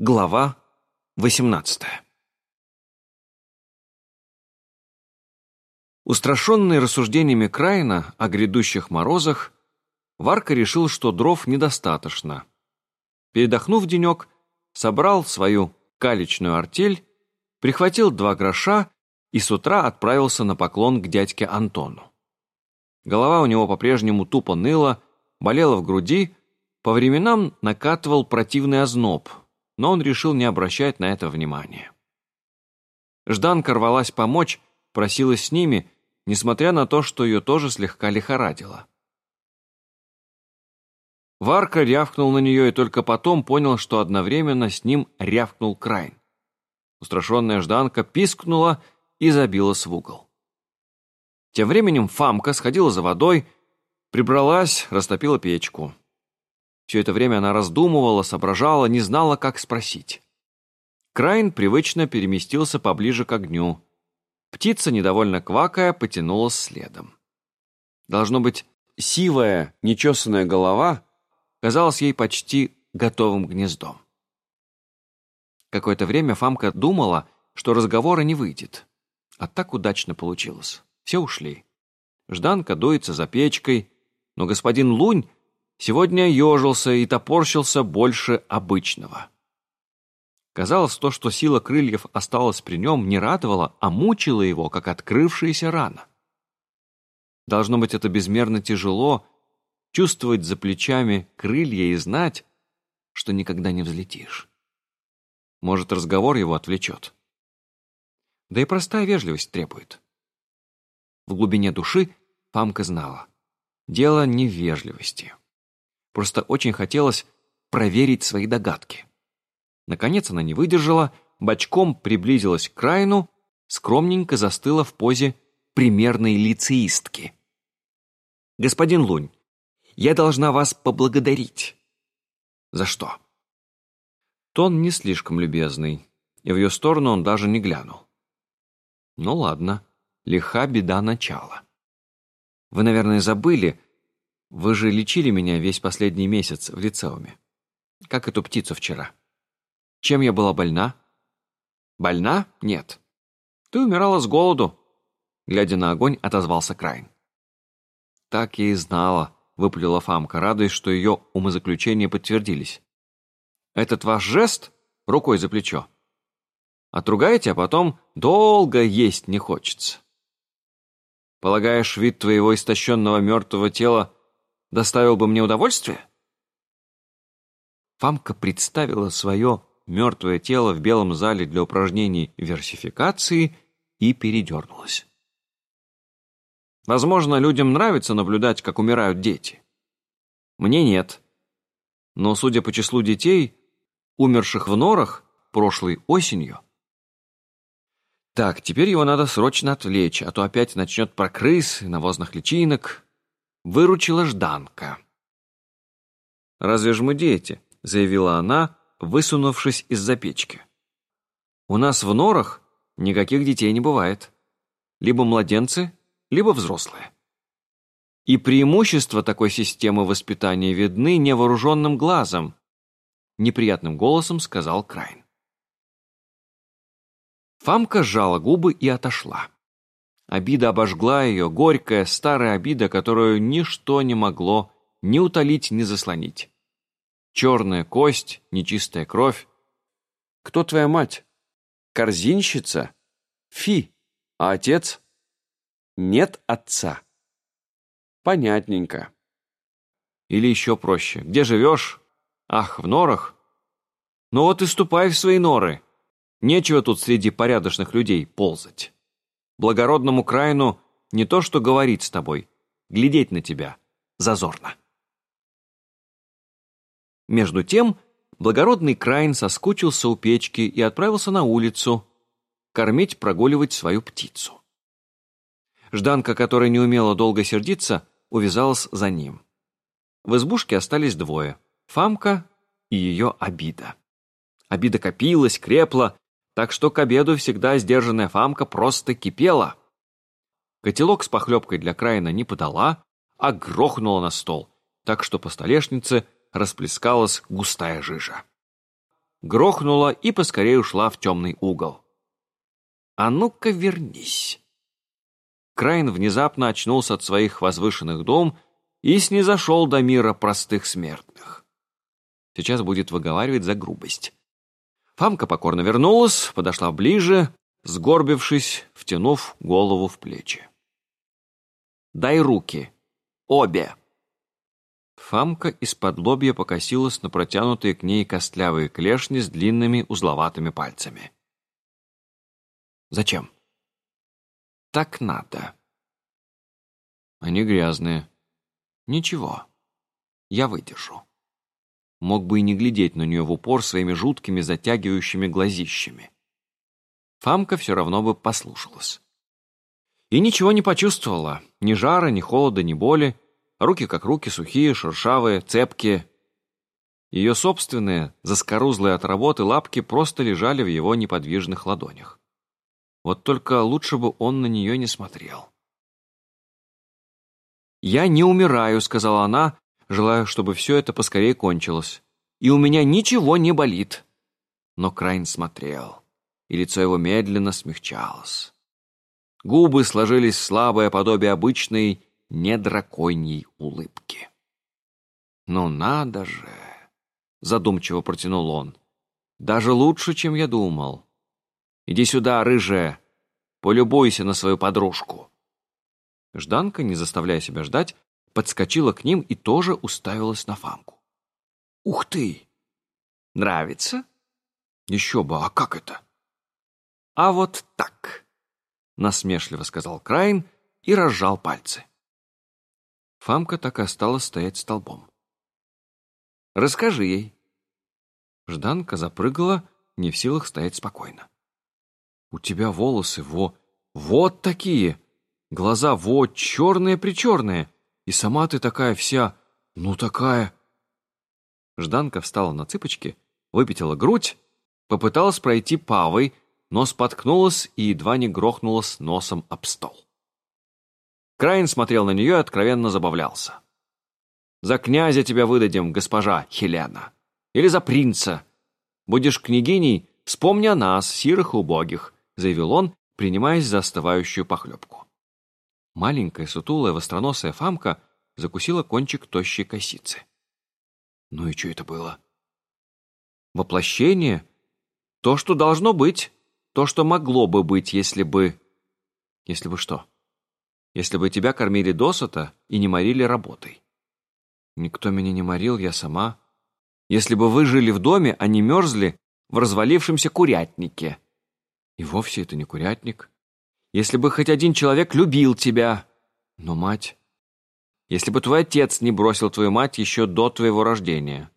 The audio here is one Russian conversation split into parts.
Глава 18 Устрашенный рассуждениями Крайна о грядущих морозах, Варка решил, что дров недостаточно. Передохнув денек, собрал свою калечную артель, прихватил два гроша и с утра отправился на поклон к дядьке Антону. Голова у него по-прежнему тупо ныла, болела в груди, по временам накатывал противный озноб – но он решил не обращать на это внимания. Жданка рвалась помочь, просилась с ними, несмотря на то, что ее тоже слегка лихорадило. Варка рявкнул на нее и только потом понял, что одновременно с ним рявкнул Крайн. Устрашенная Жданка пискнула и забилась в угол. Тем временем Фамка сходила за водой, прибралась, растопила печку. Все это время она раздумывала, соображала, не знала, как спросить. Крайн привычно переместился поближе к огню. Птица, недовольно квакая, потянулась следом. Должно быть, сивая, нечесанная голова казалась ей почти готовым гнездом. Какое-то время Фамка думала, что разговора не выйдет. А так удачно получилось. Все ушли. Жданка дуется за печкой, но господин Лунь сегодня ежился и топорщился больше обычного. Казалось, то, что сила крыльев осталась при нем, не радовало, а мучило его, как открывшаяся рана. Должно быть, это безмерно тяжело — чувствовать за плечами крылья и знать, что никогда не взлетишь. Может, разговор его отвлечет. Да и простая вежливость требует. В глубине души Памка знала. Дело не в вежливости. Просто очень хотелось проверить свои догадки. Наконец она не выдержала, бочком приблизилась к Крайну, скромненько застыла в позе примерной лицеистки. «Господин Лунь, я должна вас поблагодарить». «За что?» Тон не слишком любезный, и в ее сторону он даже не глянул. «Ну ладно, лиха беда начала. Вы, наверное, забыли, вы же лечили меня весь последний месяц в лицеуме. Как эту птицу вчера. Чем я была больна? Больна? Нет. Ты умирала с голоду. Глядя на огонь, отозвался Крайн. Так я и знала, выплюла Фамка, радуясь, что ее умозаключения подтвердились. Этот ваш жест рукой за плечо. Отругаете, а потом долго есть не хочется. Полагаешь, вид твоего истощенного мертвого тела доставил бы мне удовольствие? Фамка представила свое мертвое тело в белом зале для упражнений версификации и передернулась. Возможно, людям нравится наблюдать, как умирают дети. Мне нет. Но, судя по числу детей, умерших в норах прошлой осенью, так, теперь его надо срочно отвлечь, а то опять начнет про крыс навозных личинок выручила Жданка. «Разве ж мы дети?» — заявила она, высунувшись из-за печки. «У нас в норах никаких детей не бывает. Либо младенцы, либо взрослые. И преимущества такой системы воспитания видны невооруженным глазом», — неприятным голосом сказал Крайн. Фамка сжала губы и отошла. Обида обожгла ее, горькая, старая обида, которую ничто не могло ни утолить, ни заслонить. Черная кость, нечистая кровь. Кто твоя мать? Корзинщица? Фи. А отец? Нет отца. Понятненько. Или еще проще. Где живешь? Ах, в норах? Ну вот и ступай в свои норы. Нечего тут среди порядочных людей ползать. Благородному Крайну не то что говорить с тобой, глядеть на тебя зазорно. Между тем, благородный Крайн соскучился у печки и отправился на улицу кормить, прогуливать свою птицу. Жданка, которая не умела долго сердиться, увязалась за ним. В избушке остались двое — Фамка и ее обида. Обида копилась, крепла, так что к обеду всегда сдержанная Фамка просто кипела. Котелок с похлебкой для Краина не подала, а грохнула на стол, так что по столешнице расплескалась густая жижа. грохнула и поскорее ушла в темный угол. «А ну-ка вернись!» Крайн внезапно очнулся от своих возвышенных дом и снизошел до мира простых смертных. Сейчас будет выговаривать за грубость. Фамка покорно вернулась, подошла ближе, сгорбившись, втянув голову в плечи. «Дай руки! Обе!» Фамка из-под лобья покосилась на протянутые к ней костлявые клешни с длинными узловатыми пальцами. «Зачем?» «Так надо». «Они грязные». «Ничего, я выдержу». Мог бы и не глядеть на нее в упор своими жуткими затягивающими глазищами. Фамка все равно бы послушалась. И ничего не почувствовала, ни жара, ни холода, ни боли, Руки как руки, сухие, шершавые, цепкие. Ее собственные, заскорузлые от работы лапки просто лежали в его неподвижных ладонях. Вот только лучше бы он на нее не смотрел. «Я не умираю», — сказала она, желая, чтобы все это поскорее кончилось. «И у меня ничего не болит». Но Крайн смотрел, и лицо его медленно смягчалось. Губы сложились в слабое подобие обычной не улыбки. «Ну надо же!» — задумчиво протянул он. «Даже лучше, чем я думал. Иди сюда, рыжая, полюбуйся на свою подружку». Жданка, не заставляя себя ждать, подскочила к ним и тоже уставилась на Фамку. «Ух ты! Нравится?» «Еще бы, а как это?» «А вот так!» — насмешливо сказал Крайн и разжал пальцы. Фамка так и осталась стоять столбом. «Расскажи ей». Жданка запрыгала, не в силах стоять спокойно. «У тебя волосы, во, вот такие! Глаза, вот, черные-причерные! И сама ты такая вся, ну такая!» Жданка встала на цыпочки, выпятила грудь, попыталась пройти павой, но споткнулась и едва не грохнулась носом об стол. Крайн смотрел на нее и откровенно забавлялся. «За князя тебя выдадим, госпожа Хелена. Или за принца. Будешь княгиней, вспомни о нас, сирых и убогих», заявил он, принимаясь за остывающую похлебку. Маленькая, сутулая, востроносая фамка закусила кончик тощей косицы. Ну и что это было? Воплощение? То, что должно быть. То, что могло бы быть, если бы... Если бы что? если бы тебя кормили досыта и не морили работой. Никто меня не морил, я сама. Если бы вы жили в доме, а не мерзли в развалившемся курятнике. И вовсе это не курятник. Если бы хоть один человек любил тебя. Но мать... Если бы твой отец не бросил твою мать еще до твоего рождения.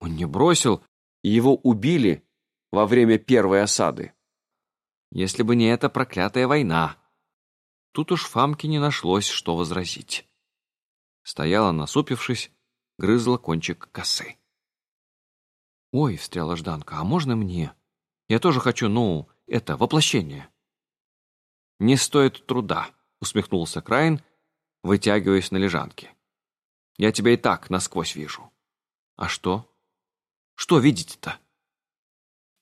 Он не бросил, и его убили во время первой осады. Если бы не эта проклятая война. Тут уж Фамке не нашлось, что возразить. Стояла, насупившись, грызла кончик косы. «Ой», — встряла Жданка, — «а можно мне? Я тоже хочу, ну, это, воплощение». «Не стоит труда», — усмехнулся Крайн, вытягиваясь на лежанке. «Я тебя и так насквозь вижу». «А что? Что видите-то?»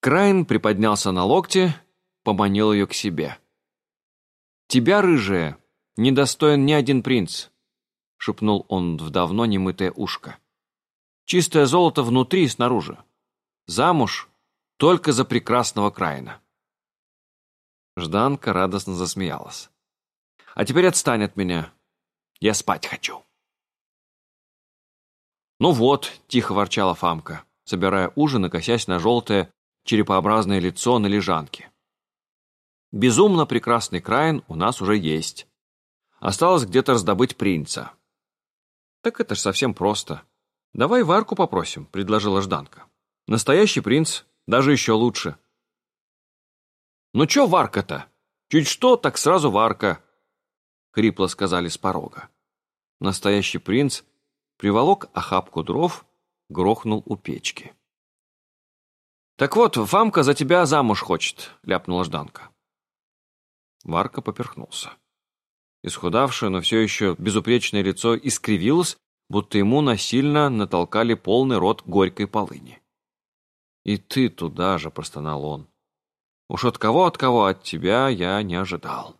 Крайн приподнялся на локте, поманил ее к себе. «Тебя, рыжая, недостоин ни один принц», — шепнул он в давно немытое ушко. «Чистое золото внутри и снаружи. Замуж только за прекрасного Краина». Жданка радостно засмеялась. «А теперь отстань от меня. Я спать хочу». «Ну вот», — тихо ворчала Фамка, собирая ужин и косясь на желтое черепообразное лицо на лежанке. Безумно прекрасный Краин у нас уже есть. Осталось где-то раздобыть принца. Так это ж совсем просто. Давай Варку попросим, предложила Жданка. Настоящий принц, даже еще лучше. Ну чё Варка-то? Чуть что, так сразу Варка, хрипло сказали с порога. Настоящий принц приволок охапку дров, грохнул у печки. «Так вот, Фамка за тебя замуж хочет», — ляпнула Жданка. Варка поперхнулся. Исхудавшее, но все еще безупречное лицо искривилось, будто ему насильно натолкали полный рот горькой полыни. «И ты туда же», — простонал он. «Уж от кого, от кого, от тебя я не ожидал».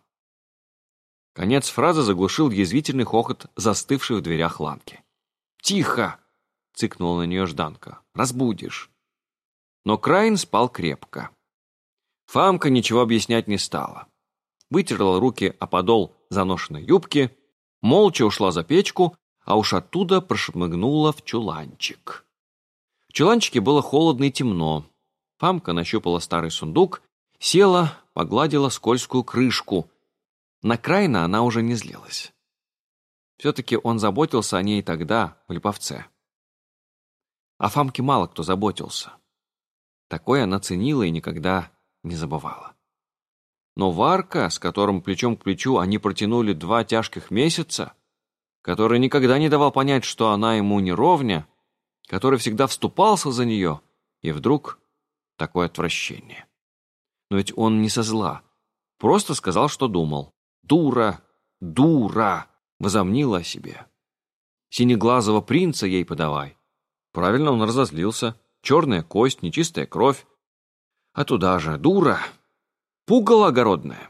Конец фразы заглушил язвительный хохот, застывший в дверях ланки. «Тихо!» — цыкнула на нее Жданка. «Разбудишь». Но Крайн спал крепко. Фамка ничего объяснять не стала. Вытерла руки о подол заношенной юбки, молча ушла за печку, а уж оттуда прошмыгнула в чуланчик. В чуланчике было холодно и темно. Фамка нащупала старый сундук, села, погладила скользкую крышку. На Крайна она уже не злилась. Все-таки он заботился о ней тогда, в Липовце. О Фамке мало кто заботился. Такое она ценила и никогда не забывала. Но Варка, с которым плечом к плечу они протянули два тяжких месяца, который никогда не давал понять, что она ему не ровня, который всегда вступался за нее, и вдруг такое отвращение. Но ведь он не со зла, просто сказал, что думал. «Дура! Дура!» возомнила о себе. Синеглазого принца ей подавай. Правильно он разозлился. Черная кость, нечистая кровь. А туда же дура, пугало огородное.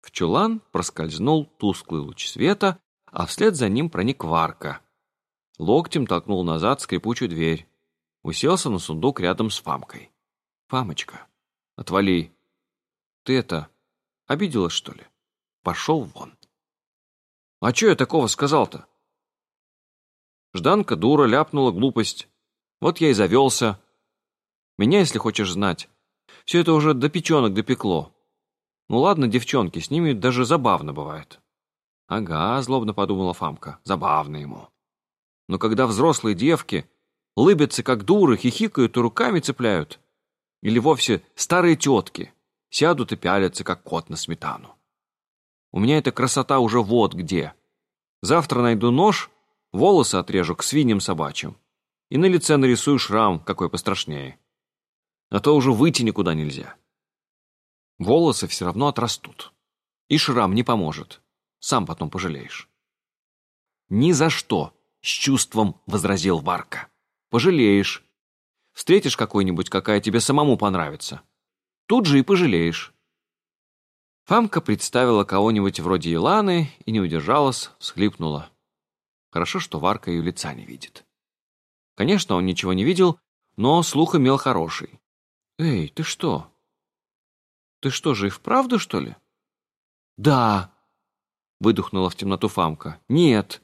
В чулан проскользнул тусклый луч света, а вслед за ним проник Варка. Локтем толкнул назад скрипучую дверь. Уселся на сундук рядом с Фамкой. «Фамочка, отвали. Ты это, обиделась, что ли? Пошел вон». «А что я такого сказал-то?» Жданка дура ляпнула глупость. Вот я и завелся. Меня, если хочешь знать, все это уже до печенок допекло. Ну ладно, девчонки, с ними даже забавно бывает. Ага, злобно подумала Фамка, забавно ему. Но когда взрослые девки лыбятся как дуры, хихикают и руками цепляют, или вовсе старые тетки сядут и пялятся, как кот на сметану. У меня эта красота уже вот где. Завтра найду нож, волосы отрежу к свиньям собачьим и на лице нарисую шрам, какой пострашнее. А то уже выйти никуда нельзя. Волосы все равно отрастут. И шрам не поможет. Сам потом пожалеешь. «Ни за что!» — с чувством возразил Варка. «Пожалеешь. Встретишь какой-нибудь, какая тебе самому понравится. Тут же и пожалеешь». Фамка представила кого-нибудь вроде Иланы и не удержалась, всхлипнула. Хорошо, что Варка ее лица не видит. Конечно, он ничего не видел, но слух имел хороший. «Эй, ты что? Ты что же и вправду, что ли?» «Да!» — выдохнула в темноту Фамка. «Нет,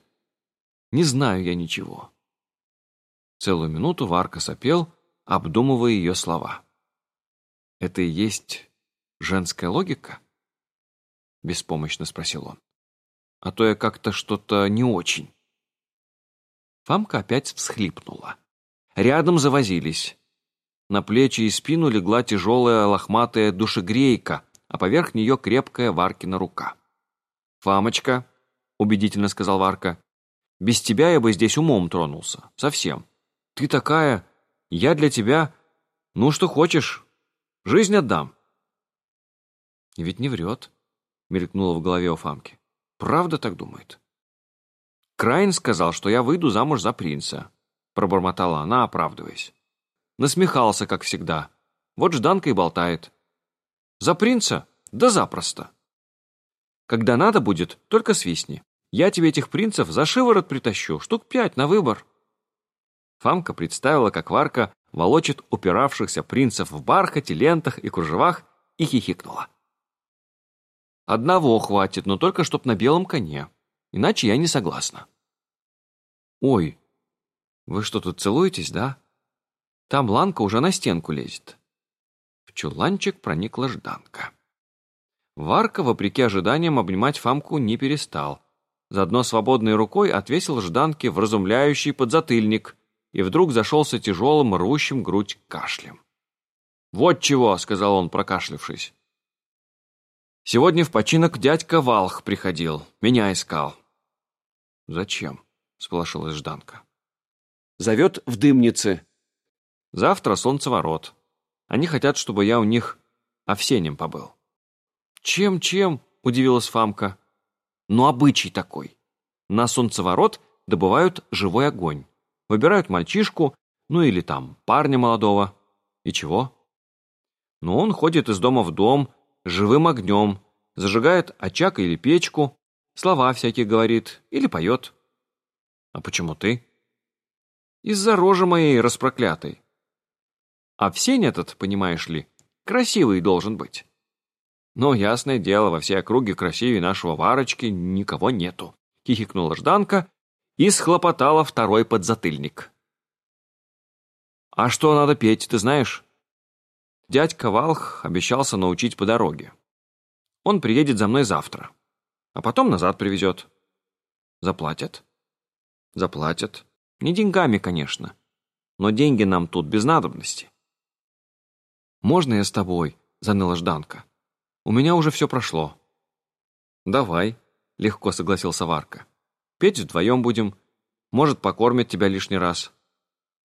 не знаю я ничего». Целую минуту Варка сопел, обдумывая ее слова. «Это и есть женская логика?» — беспомощно спросил он. «А то я как-то что-то не очень». Фамка опять всхлипнула. Рядом завозились. На плечи и спину легла тяжелая лохматая душегрейка, а поверх нее крепкая Варкина рука. «Фамочка», — убедительно сказал Варка, — «без тебя я бы здесь умом тронулся. Совсем. Ты такая... Я для тебя... Ну, что хочешь. Жизнь отдам». И ведь не врет, — мелькнуло в голове у Фамки. «Правда так думает?» «Крайн сказал, что я выйду замуж за принца», — пробормотала она, оправдываясь. Насмехался, как всегда. Вот Жданка и болтает. «За принца? Да запросто!» «Когда надо будет, только свистни. Я тебе этих принцев за шиворот притащу, штук пять на выбор». Фамка представила, как Варка волочит упиравшихся принцев в бархате, лентах и кружевах и хихикнула. «Одного хватит, но только чтоб на белом коне. Иначе я не согласна». «Ой, вы что, тут целуетесь, да? Там Ланка уже на стенку лезет». В чуланчик проникла Жданка. Варка, вопреки ожиданиям, обнимать Фамку не перестал. Заодно свободной рукой отвесил Жданке вразумляющий подзатыльник и вдруг зашелся тяжелым, рущим грудь кашлем. «Вот чего», — сказал он, прокашлявшись. «Сегодня в починок дядька Валх приходил, меня искал». «Зачем?» — сполошилась Жданка. «Зовет в дымнице. Завтра солнцеворот. Они хотят, чтобы я у них овсенем побыл». «Чем-чем?» — удивилась Фамка. «Ну, обычай такой. На солнцеворот добывают живой огонь. Выбирают мальчишку, ну или там парня молодого, И чего? Ну, он ходит из дома в дом, живым огнем, зажигает очаг или печку, слова всякие говорит или поет. А почему ты? Из-за рожи моей распроклятой. А в сень этот, понимаешь ли, красивый должен быть. Но, ясное дело, во всей округе красивее нашего Варочки никого нету. Хихикнула Жданка и схлопотала второй подзатыльник. «А что надо петь, ты знаешь?» Дядька Валх обещался научить по дороге. Он приедет за мной завтра, а потом назад привезет. Заплатят? Заплатят. Не деньгами, конечно, но деньги нам тут без надобности. «Можно я с тобой?» — заныла Жданка. «У меня уже все прошло». «Давай», — легко согласился Варка. «Петь вдвоем будем. Может, покормят тебя лишний раз.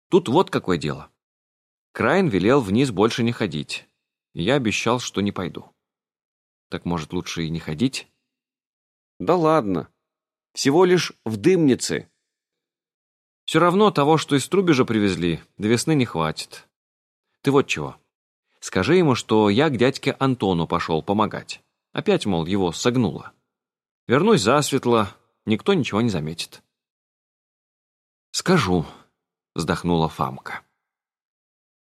Тут вот какое дело. Крайн велел вниз больше не ходить. И я обещал, что не пойду. Так может, лучше и не ходить? Да ладно. Всего лишь в дымнице. Все равно того, что из Трубежа привезли, до весны не хватит. Ты вот чего. Скажи ему, что я к дядьке Антону пошел помогать. Опять, мол, его согнуло. Вернусь засветло, никто ничего не заметит. Скажу, вздохнула Фамка.